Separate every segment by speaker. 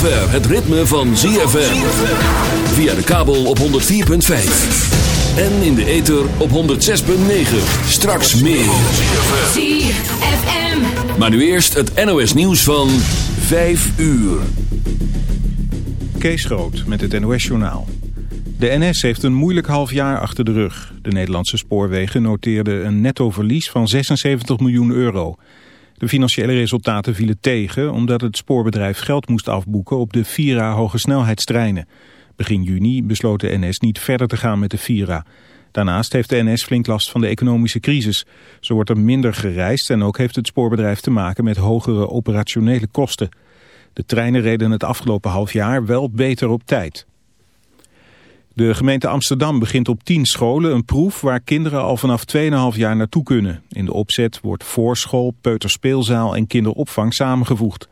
Speaker 1: Zover het ritme van ZFM. Via de kabel op 104.5. En in de ether op 106.9. Straks meer.
Speaker 2: ZFM.
Speaker 1: Maar nu eerst het NOS nieuws van 5 uur.
Speaker 3: Kees Groot met het NOS-journaal. De NS heeft een moeilijk half jaar achter de rug. De Nederlandse spoorwegen noteerden een netto verlies van 76 miljoen euro. De financiële resultaten vielen tegen omdat het spoorbedrijf geld moest afboeken op de Vira hogesnelheidstreinen. Begin juni besloot de NS niet verder te gaan met de Vira. Daarnaast heeft de NS flink last van de economische crisis. Zo wordt er minder gereisd en ook heeft het spoorbedrijf te maken met hogere operationele kosten. De treinen reden het afgelopen half jaar wel beter op tijd. De gemeente Amsterdam begint op 10 scholen een proef waar kinderen al vanaf 2,5 jaar naartoe kunnen. In de opzet wordt voorschool, peuterspeelzaal en kinderopvang samengevoegd.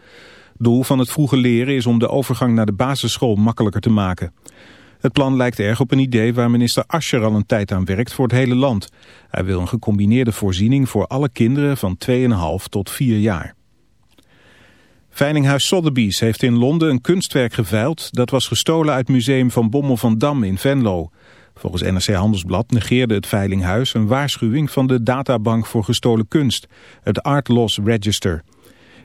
Speaker 3: Doel van het vroege leren is om de overgang naar de basisschool makkelijker te maken. Het plan lijkt erg op een idee waar minister Ascher al een tijd aan werkt voor het hele land. Hij wil een gecombineerde voorziening voor alle kinderen van 2,5 tot 4 jaar. Veilinghuis Sotheby's heeft in Londen een kunstwerk geveild... dat was gestolen uit museum van Bommel van Dam in Venlo. Volgens NRC Handelsblad negeerde het Veilinghuis een waarschuwing... van de databank voor gestolen kunst, het Art Loss Register.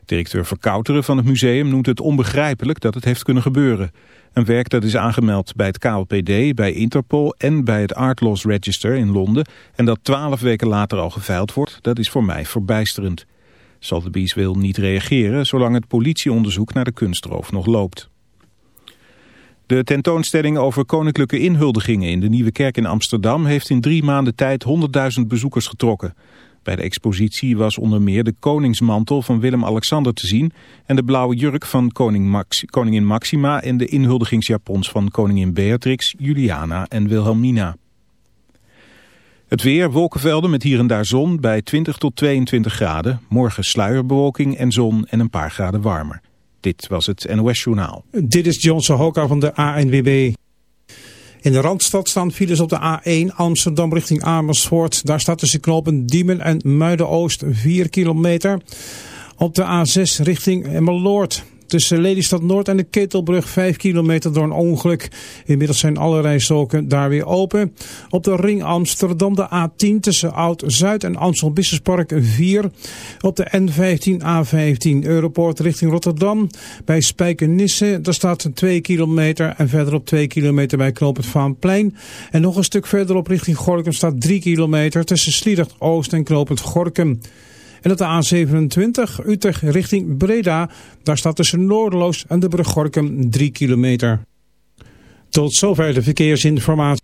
Speaker 3: Directeur Verkouteren van het museum noemt het onbegrijpelijk dat het heeft kunnen gebeuren. Een werk dat is aangemeld bij het KLPD, bij Interpol en bij het Art Loss Register in Londen... en dat twaalf weken later al geveild wordt, dat is voor mij verbijsterend. Sotheby's wil niet reageren zolang het politieonderzoek naar de kunstroof nog loopt. De tentoonstelling over koninklijke inhuldigingen in de Nieuwe Kerk in Amsterdam heeft in drie maanden tijd 100.000 bezoekers getrokken. Bij de expositie was onder meer de koningsmantel van Willem-Alexander te zien en de blauwe jurk van koning Max, koningin Maxima en de inhuldigingsjapons van koningin Beatrix, Juliana en Wilhelmina. Het weer, wolkenvelden met hier en daar zon bij 20 tot 22 graden. Morgen sluierbewolking en zon en een paar graden warmer. Dit was het NOS Journaal.
Speaker 4: Dit is Johnson Hoka van de ANWB. In de Randstad staan files op de A1 Amsterdam richting Amersfoort. Daar staat tussen knopen Diemen en Muiden-Oost 4 kilometer. Op de A6 richting Emmeloord. Tussen Lelystad Noord en de Ketelbrug 5 kilometer door een ongeluk. Inmiddels zijn alle rijstroken daar weer open. Op de ring Amsterdam de A10 tussen Oud-Zuid en Amstel Businesspark 4. Op de N15 A15 Europoort richting Rotterdam. Bij Spijkenisse daar staat 2 kilometer en verderop 2 kilometer bij Knoopend Vaanplein. En nog een stuk verderop richting Gorkum staat 3 kilometer tussen Sliedrecht Oost en Knoopend Gorkum. En op de A27 Utrecht richting Breda. Daar staat tussen Noordeloos en de brug Gorkum 3 kilometer. Tot zover de verkeersinformatie.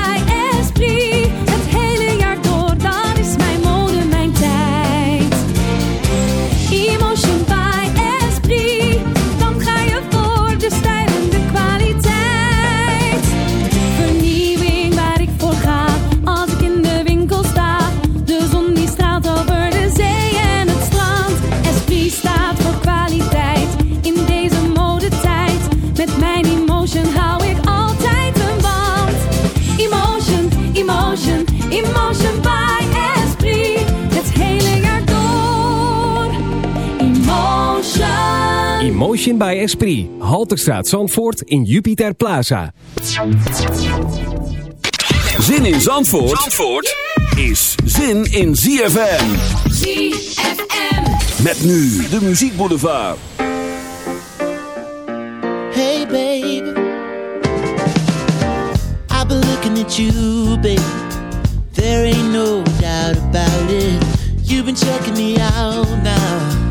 Speaker 5: Emotion by Esprit.
Speaker 6: Halterstraat Zandvoort in Jupiter Plaza.
Speaker 1: Zin in Zandvoort, Zandvoort is zin in ZFM.
Speaker 5: ZFM.
Speaker 1: Met nu de muziekboulevard.
Speaker 7: Hey, baby. I've been looking at you, baby. There ain't no doubt about it. You've been checking me out now.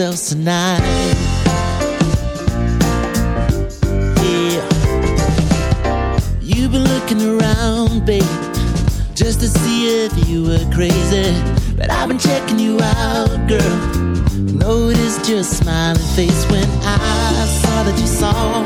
Speaker 7: Ourselves tonight. Yeah, you've been looking around, babe, just to see if you were crazy. But I've been checking you out, girl. Noticed your smiling face when I saw that you saw,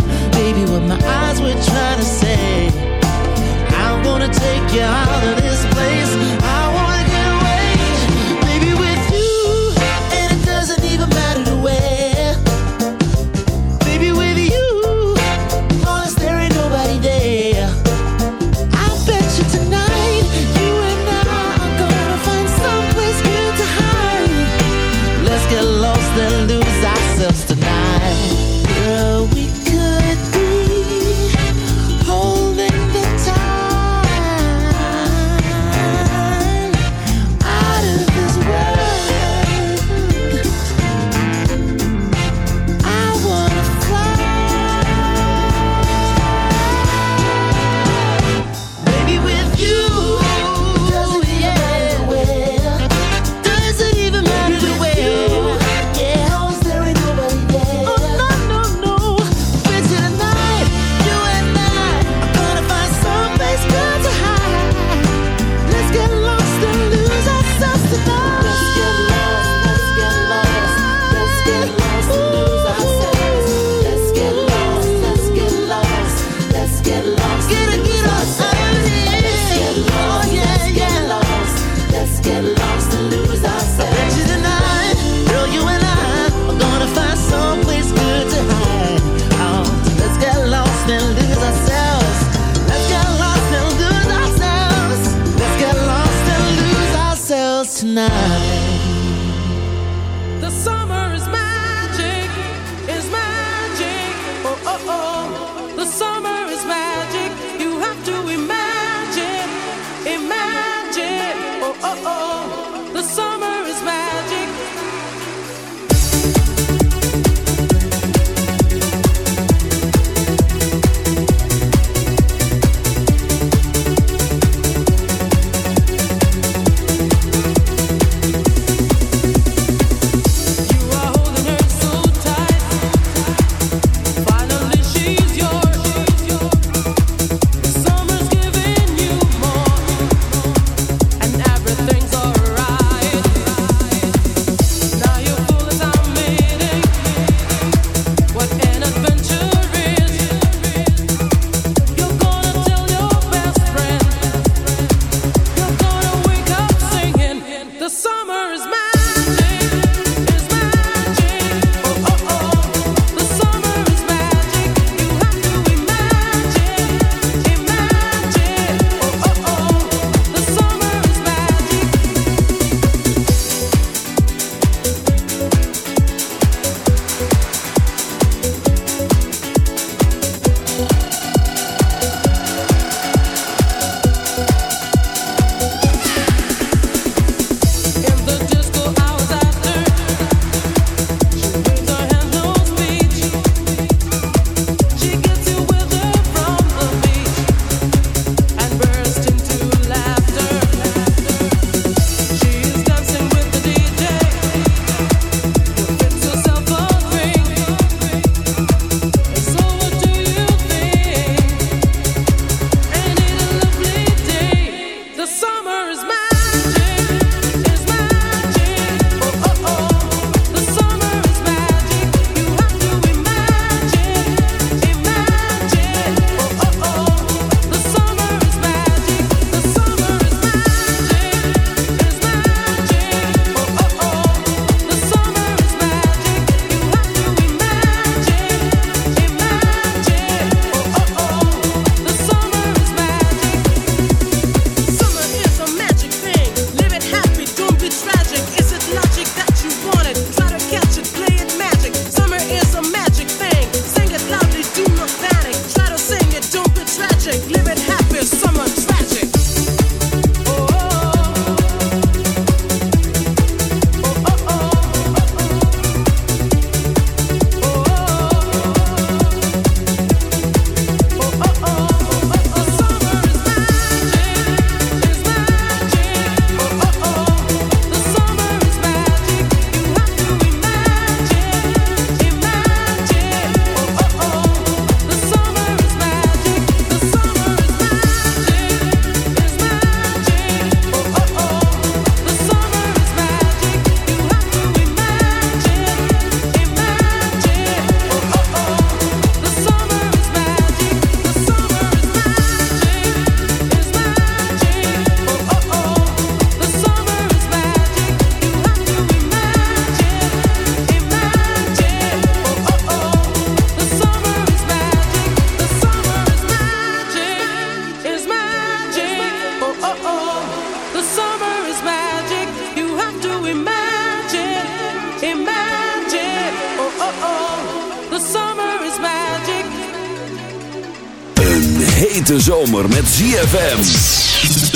Speaker 8: zomer met ZFM.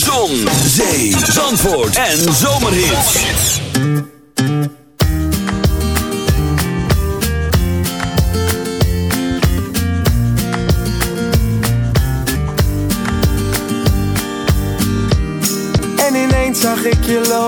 Speaker 8: Zon, zee, zandvoort en zomerhits.
Speaker 9: En ineens zag ik je lopen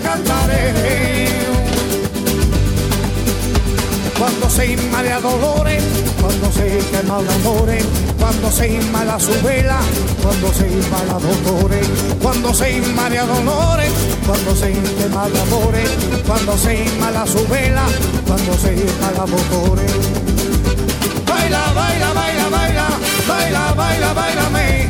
Speaker 10: cantaré. Cuando se inmala dolores, cuando se quema de amores, cuando se inmala su vela, cuando se inmala dolores, cuando se inmala dolores, cuando se quema de amores, cuando se inmala su vela, cuando se inmala dolores. Baila, baila, baila, baila, baila, baila, esta rumba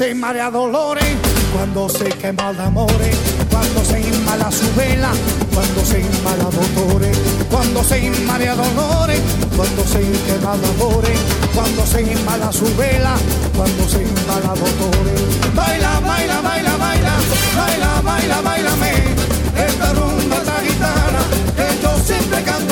Speaker 10: Se marea dolores, cuando se quema amores, cuando se inmala su vela, cuando se inmala dolores, cuando se inmala dolores, cuando se quema amores, cuando se inmala su vela, cuando se inmala dolores. Baila, baila, baila, baila, baila, baila, bailame, esta rumba esta gitana, que yo siempre cantaré,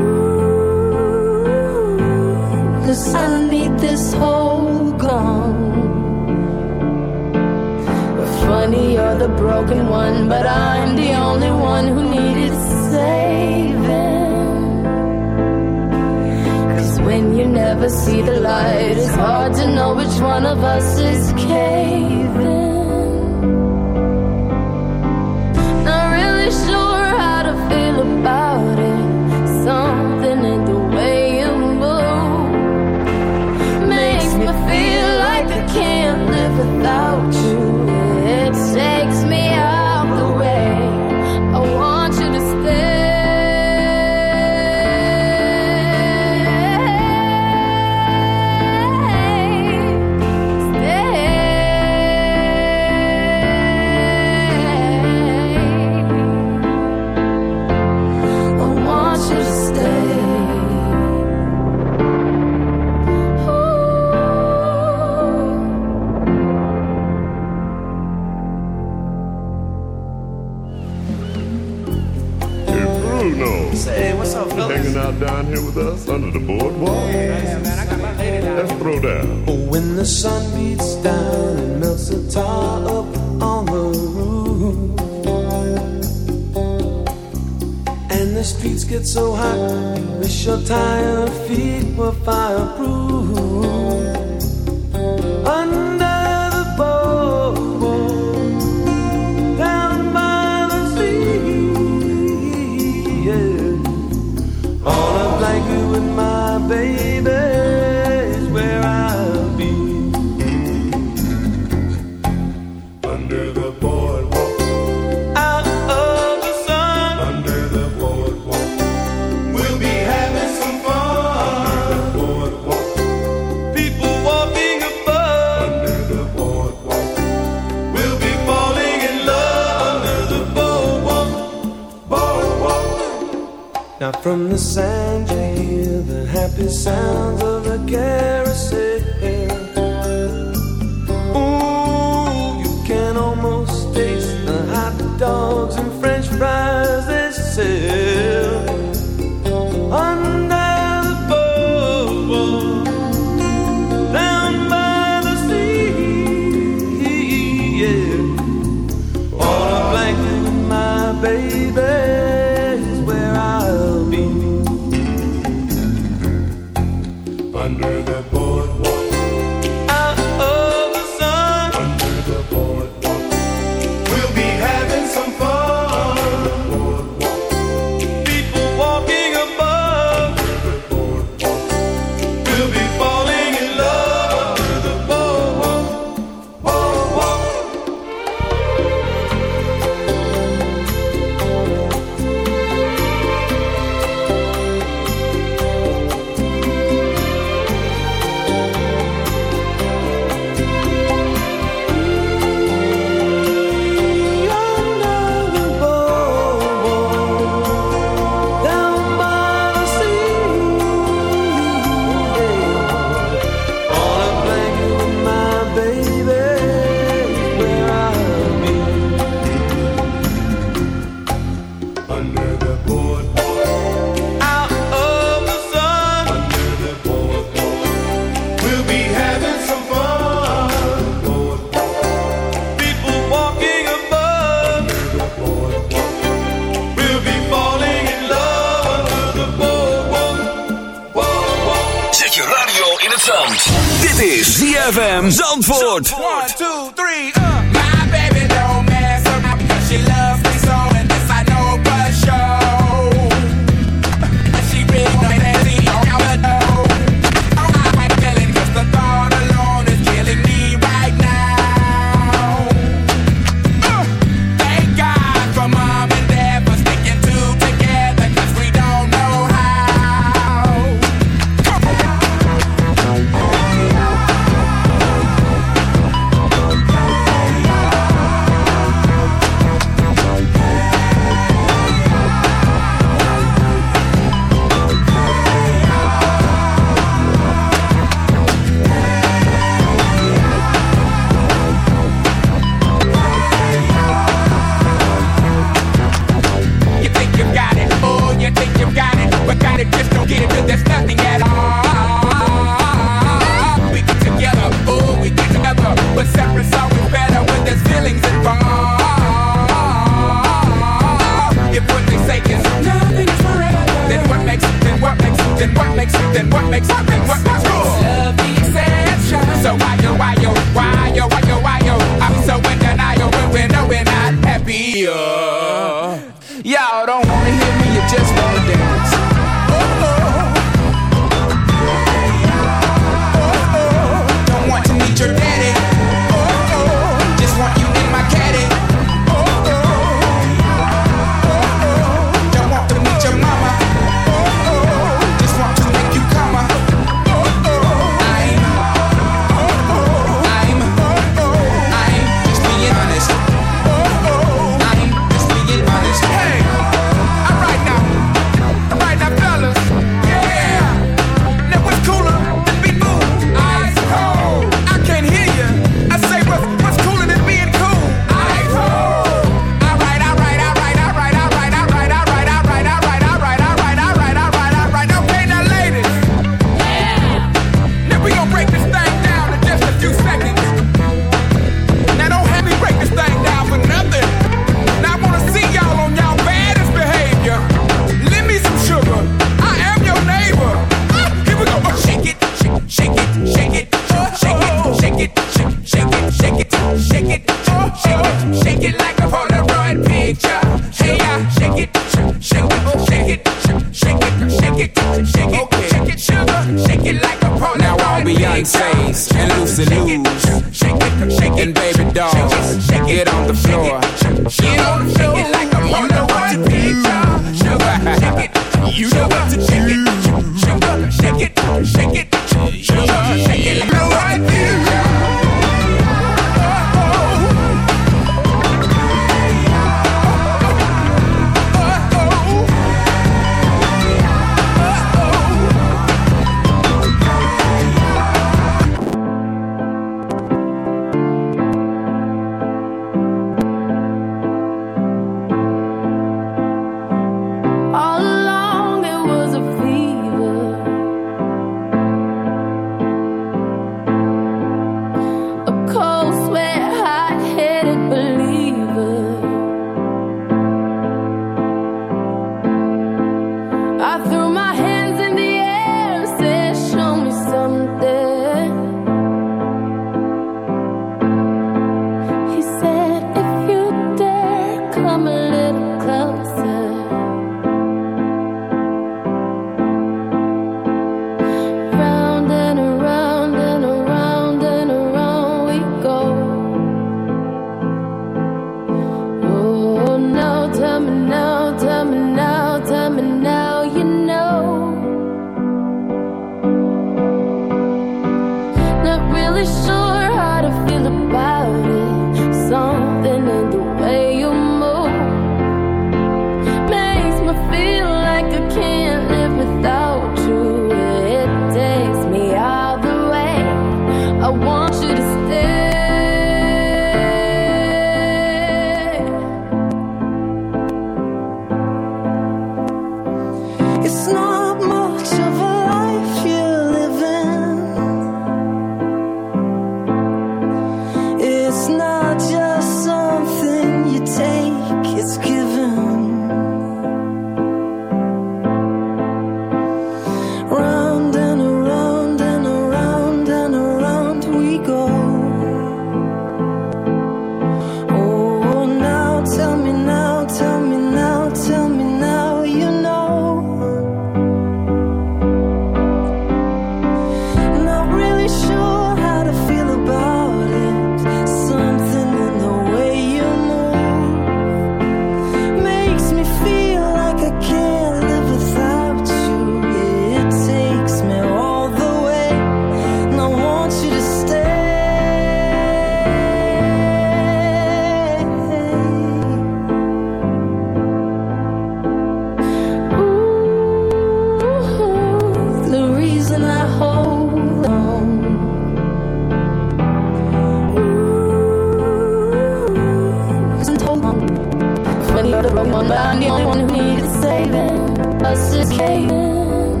Speaker 7: one who needed saving, us is caving.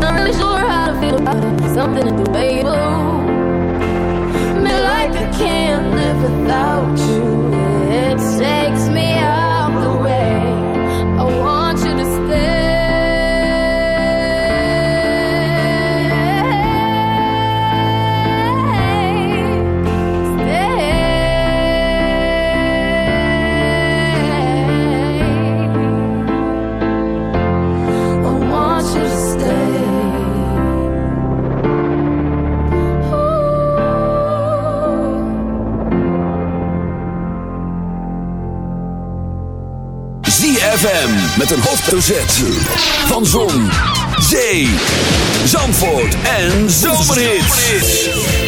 Speaker 7: Not really sure how to feel about it. Something in the way
Speaker 9: oh. you. Me like
Speaker 7: I can't live without you. It's safe.
Speaker 8: ZFM met een hoofdbezet van zon, zee, Zandvoort en Zomerhits.